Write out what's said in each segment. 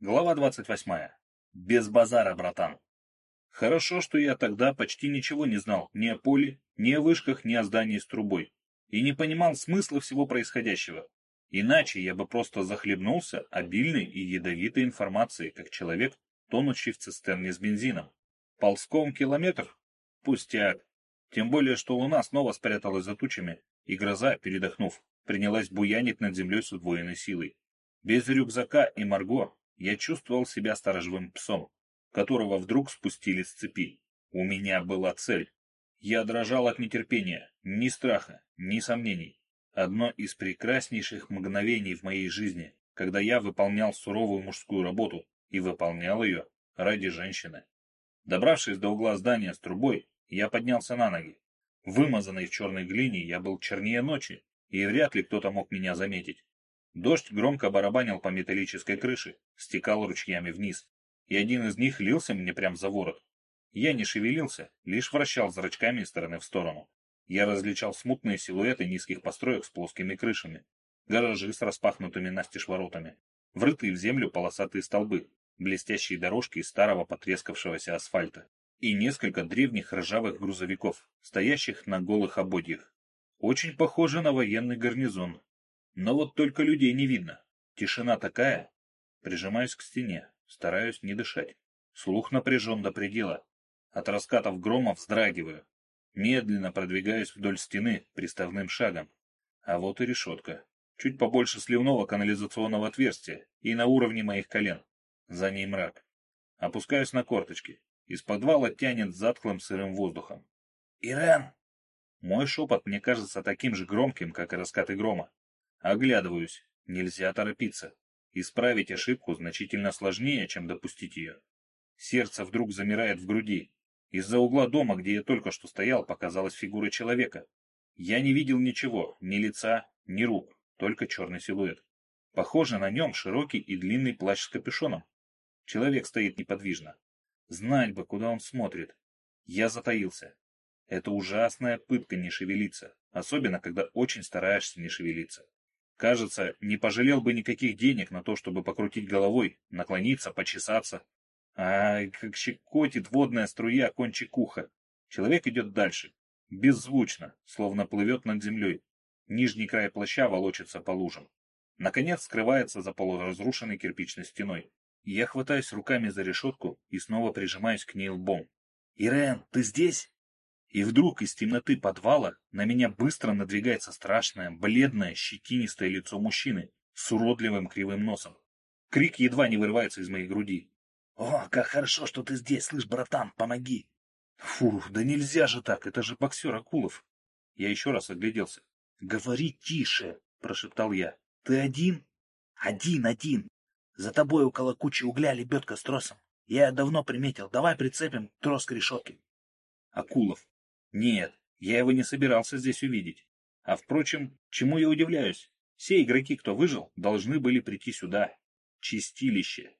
Глава 28. Без базара, братан. Хорошо, что я тогда почти ничего не знал ни о поле, ни о вышках, ни о здании с трубой. И не понимал смысла всего происходящего. Иначе я бы просто захлебнулся обильной и ядовитой информацией, как человек, тонущий в цистерне с бензином. Ползком километр? Пустяк. Тем более, что луна снова спряталась за тучами, и гроза, передохнув, принялась буянить над землей с удвоенной силой. Без рюкзака и Марго я чувствовал себя сторожевым псом, которого вдруг спустили с цепи. У меня была цель. Я дрожал от нетерпения, ни страха, ни сомнений. Одно из прекраснейших мгновений в моей жизни, когда я выполнял суровую мужскую работу и выполнял ее ради женщины. Добравшись до угла здания с трубой, я поднялся на ноги. Вымазанный в черной глине, я был чернее ночи, и вряд ли кто-то мог меня заметить. Дождь громко барабанил по металлической крыше, стекал ручьями вниз, и один из них лился мне прямо за ворот. Я не шевелился, лишь вращал зрачками из стороны в сторону. Я различал смутные силуэты низких построек с плоскими крышами, гаражи с распахнутыми настежь воротами, врытые в землю полосатые столбы, блестящие дорожки из старого потрескавшегося асфальта и несколько древних ржавых грузовиков, стоящих на голых ободьях. Очень похоже на военный гарнизон, но вот только людей не видно. Тишина такая. Прижимаюсь к стене, стараюсь не дышать. Слух напряжен до предела. От раскатов грома вздрагиваю. Медленно продвигаюсь вдоль стены приставным шагом. А вот и решетка. Чуть побольше сливного канализационного отверстия и на уровне моих колен. За ней мрак. Опускаюсь на корточки. Из подвала тянет затхлым сырым воздухом. «Ирен!» Мой шепот мне кажется таким же громким, как и раскаты грома. Оглядываюсь. Нельзя торопиться. Исправить ошибку значительно сложнее, чем допустить ее. Сердце вдруг замирает в груди. Из-за угла дома, где я только что стоял, показалась фигура человека. Я не видел ничего, ни лица, ни рук, только черный силуэт. Похоже, на нем широкий и длинный плащ с капюшоном. Человек стоит неподвижно. Знать бы, куда он смотрит. Я затаился. Это ужасная пытка не шевелиться, особенно когда очень стараешься не шевелиться. Кажется, не пожалел бы никаких денег на то, чтобы покрутить головой, наклониться, почесаться. Ай, как щекотит водная струя кончик уха. Человек идет дальше, беззвучно, словно плывет над землей. Нижний край плаща волочится по лужам. Наконец скрывается за полуразрушенной кирпичной стеной. Я хватаюсь руками за решетку и снова прижимаюсь к ней лбом. «Ирен, ты здесь?» И вдруг из темноты подвала на меня быстро надвигается страшное, бледное, щетинистое лицо мужчины с уродливым кривым носом. Крик едва не вырывается из моей груди. «О, как хорошо, что ты здесь, слышь, братан, помоги!» Фу, да нельзя же так, это же боксер Акулов. Я еще раз огляделся. «Говори тише!» — прошептал я. «Ты один?» «Один, один. За тобой около кучи угля лебедка с тросом. Я давно приметил. Давай прицепим трос к решетке». Акулов. Нет, я его не собирался здесь увидеть. А впрочем, чему я удивляюсь? Все игроки, кто выжил, должны были прийти сюда. Чистилище.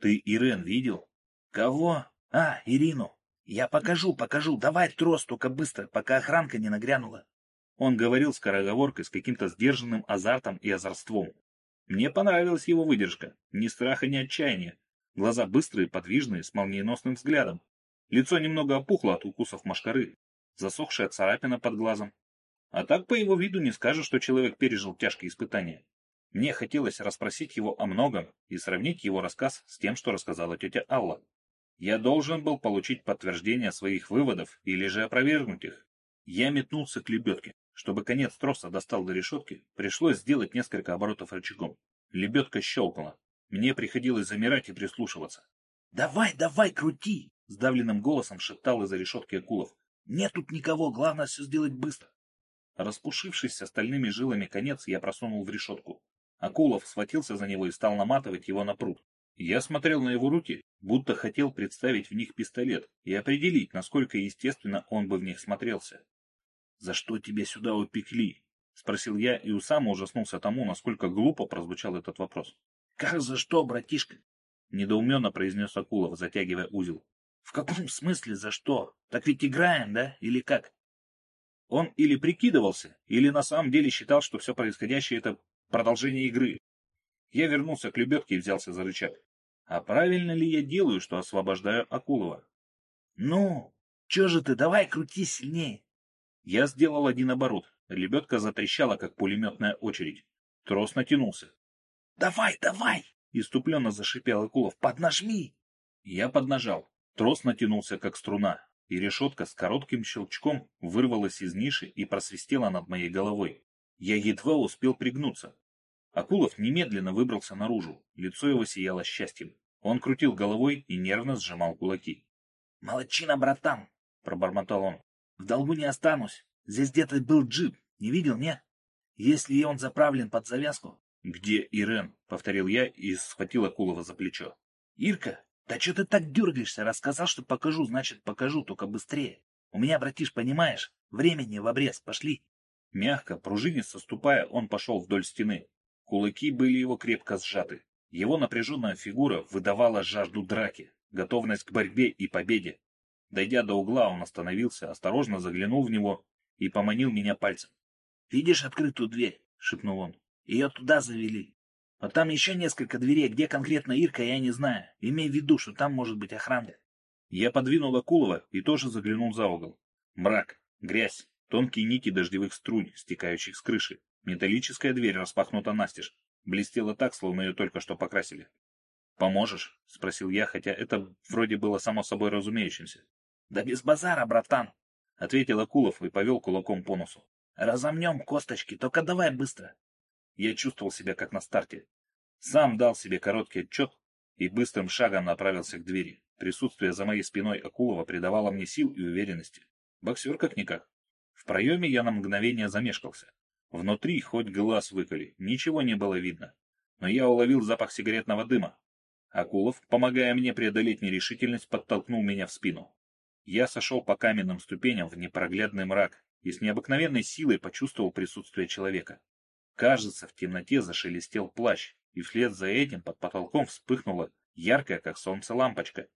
Ты Ирен видел? Кого? А, Ирину. Я покажу, покажу. Давай трос, только быстро, пока охранка не нагрянула. Он говорил скороговоркой с каким-то сдержанным азартом и озорством. Мне понравилась его выдержка. Ни страха, ни отчаяния. Глаза быстрые, подвижные, с молниеносным взглядом. Лицо немного опухло от укусов машкары засохшая царапина под глазом. А так по его виду не скажешь, что человек пережил тяжкие испытания. Мне хотелось расспросить его о многом и сравнить его рассказ с тем, что рассказала тетя Алла. Я должен был получить подтверждение своих выводов или же опровергнуть их. Я метнулся к лебедке. Чтобы конец троса достал до решетки, пришлось сделать несколько оборотов рычагом. Лебедка щелкнула. Мне приходилось замирать и прислушиваться. «Давай, давай, крути!» — сдавленным голосом шептал из-за решетки Акулов. Нет тут никого, главное все сделать быстро. Распушившись остальными жилами конец, я просунул в решетку. Акулов схватился за него и стал наматывать его на пруд. Я смотрел на его руки, будто хотел представить в них пистолет и определить, насколько естественно он бы в них смотрелся. «За что тебя сюда упекли?» — спросил я и у сам ужаснулся тому, насколько глупо прозвучал этот вопрос. «Как за что, братишка?» — недоуменно произнес Акулов, затягивая узел. В каком смысле за что? Так ведь играем, да? Или как? Он или прикидывался, или на самом деле считал, что все происходящее это продолжение игры. Я вернулся к лебедке и взялся за рычаг. А правильно ли я делаю, что освобождаю Акулова? Ну, чё же ты, давай крути сильнее. Я сделал один оборот. Лебедка затрещала, как пулеметная очередь. Трос натянулся. «Давай, давай!» — иступленно зашипел Акулов. «Поднажми!» Я поднажал. Трос натянулся, как струна, и решетка с коротким щелчком вырвалась из ниши и просвистела над моей головой. Я едва успел пригнуться. Акулов немедленно выбрался наружу, лицо его сияло счастьем. Он крутил головой и нервно сжимал кулаки. «Молодчина, братан!» — пробормотал он. «В долгу не останусь. Здесь где-то был джип. Не видел, не? Если он заправлен под завязку, «Где Ирен?» — повторил я и схватил Акулова за плечо. «Ирка? Да что ты так дергаешься? Рассказал, что покажу, значит покажу, только быстрее. У меня, братиш, понимаешь, времени в обрез, пошли». Мягко, пружинисто ступая, он пошел вдоль стены. Кулаки были его крепко сжаты. Его напряженная фигура выдавала жажду драки, готовность к борьбе и победе. Дойдя до угла, он остановился, осторожно заглянул в него и поманил меня пальцем. «Видишь открытую дверь?» — шепнул он. Ее туда завели. А там еще несколько дверей, где конкретно Ирка, я не знаю. Имей в виду, что там может быть охрана. Я подвинул Акулова и тоже заглянул за угол. Мрак, грязь, тонкие нити дождевых струй, стекающих с крыши. Металлическая дверь распахнута настежь. Блестела так, словно ее только что покрасили. «Поможешь?» — спросил я, хотя это вроде было само собой разумеющимся. «Да без базара, братан!» — ответил Акулов и повел кулаком по носу. «Разомнем косточки, только давай быстро!» Я чувствовал себя как на старте. Сам дал себе короткий отчет и быстрым шагом направился к двери. Присутствие за моей спиной Акулова придавало мне сил и уверенности. Боксер как-никак. В проеме я на мгновение замешкался. Внутри хоть глаз выколи, ничего не было видно. Но я уловил запах сигаретного дыма. Акулов, помогая мне преодолеть нерешительность, подтолкнул меня в спину. Я сошел по каменным ступеням в непроглядный мрак и с необыкновенной силой почувствовал присутствие человека. Кажется, в темноте зашелестел плащ, и вслед за этим под потолком вспыхнула яркая, как солнце, лампочка.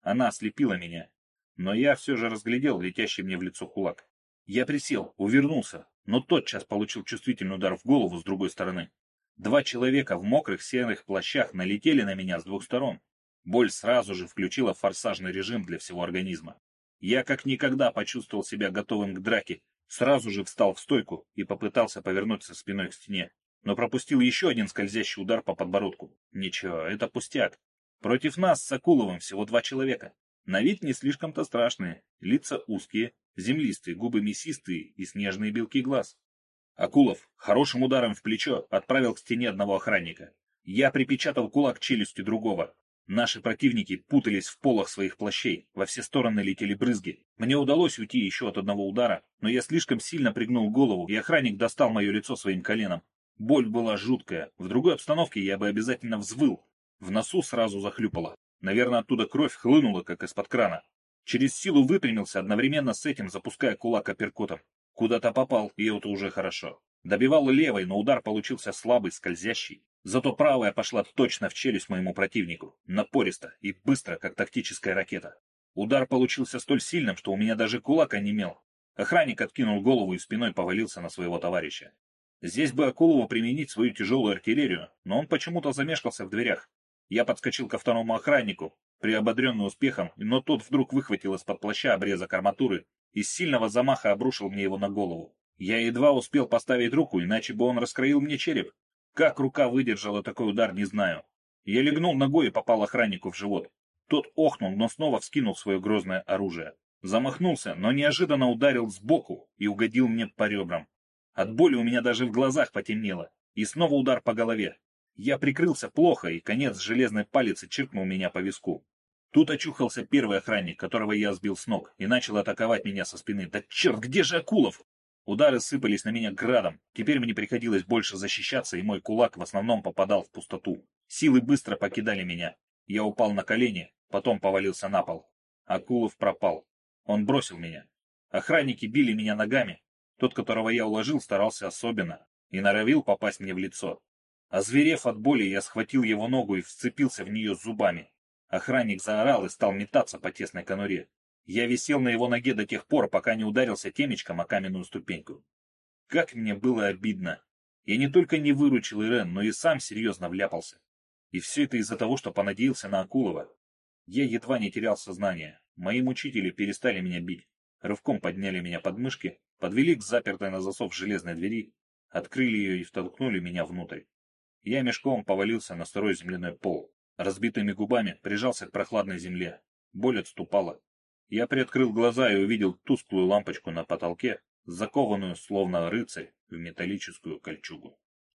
Она ослепила меня, но я все же разглядел летящий мне в лицо кулак. Я присел, увернулся, но тотчас получил чувствительный удар в голову с другой стороны. Два человека в мокрых серых плащах налетели на меня с двух сторон. Боль сразу же включила форсажный режим для всего организма. Я как никогда почувствовал себя готовым к драке Сразу же встал в стойку и попытался повернуться спиной к стене, но пропустил еще один скользящий удар по подбородку. Ничего, это пустяк. Против нас с Акуловым всего два человека. На вид не слишком-то страшные, лица узкие, землистые, губы мясистые и снежные белки глаз. Акулов хорошим ударом в плечо отправил к стене одного охранника. Я припечатал кулак челюстью другого, Наши противники путались в полах своих плащей, во все стороны летели брызги. Мне удалось уйти еще от одного удара, но я слишком сильно пригнул голову, и охранник достал мое лицо своим коленом. Боль была жуткая, в другой обстановке я бы обязательно взвыл. В носу сразу захлюпало. Наверное, оттуда кровь хлынула, как из-под крана. Через силу выпрямился, одновременно с этим запуская кулак апперкотом. Куда-то попал, и это уже хорошо. Добивал левой, но удар получился слабый, скользящий. Зато правая пошла точно в челюсть моему противнику, напористо и быстро, как тактическая ракета. Удар получился столь сильным, что у меня даже кулак онемел. Охранник откинул голову и спиной повалился на своего товарища. Здесь бы Акулову применить свою тяжелую артиллерию, но он почему-то замешкался в дверях. Я подскочил ко второму охраннику, приободренный успехом, но тот вдруг выхватил из-под плаща обрезок арматуры и с сильного замаха обрушил мне его на голову. Я едва успел поставить руку, иначе бы он раскроил мне череп. Как рука выдержала такой удар, не знаю. Я легнул ногой и попал охраннику в живот. Тот охнул, но снова вскинул свое грозное оружие. Замахнулся, но неожиданно ударил сбоку и угодил мне по ребрам. От боли у меня даже в глазах потемнело. И снова удар по голове. Я прикрылся плохо, и конец железной палицы чиркнул меня по виску. Тут очухался первый охранник, которого я сбил с ног, и начал атаковать меня со спины. Да черт, где же Акулов? Удары сыпались на меня градом. Теперь мне приходилось больше защищаться, и мой кулак в основном попадал в пустоту. Силы быстро покидали меня. Я упал на колени, потом повалился на пол. Акулов пропал. Он бросил меня. Охранники били меня ногами. Тот, которого я уложил, старался особенно и норовил попасть мне в лицо. Озверев от боли, я схватил его ногу и вцепился в нее зубами. Охранник заорал и стал метаться по тесной конуре. Я висел на его ноге до тех пор, пока не ударился темечком о каменную ступеньку. Как мне было обидно. Я не только не выручил Ирен, но и сам серьезно вляпался. И все это из-за того, что понадеялся на Акулова. Я едва не терял сознание. Мои мучители перестали меня бить. Рывком подняли меня под мышки, подвели к запертой на засов железной двери, открыли ее и втолкнули меня внутрь. Я мешком повалился на сырой земляной пол. Разбитыми губами прижался к прохладной земле. Боль отступала. Я приоткрыл глаза и увидел тусклую лампочку на потолке, закованную, словно рыцарь, в металлическую кольчугу.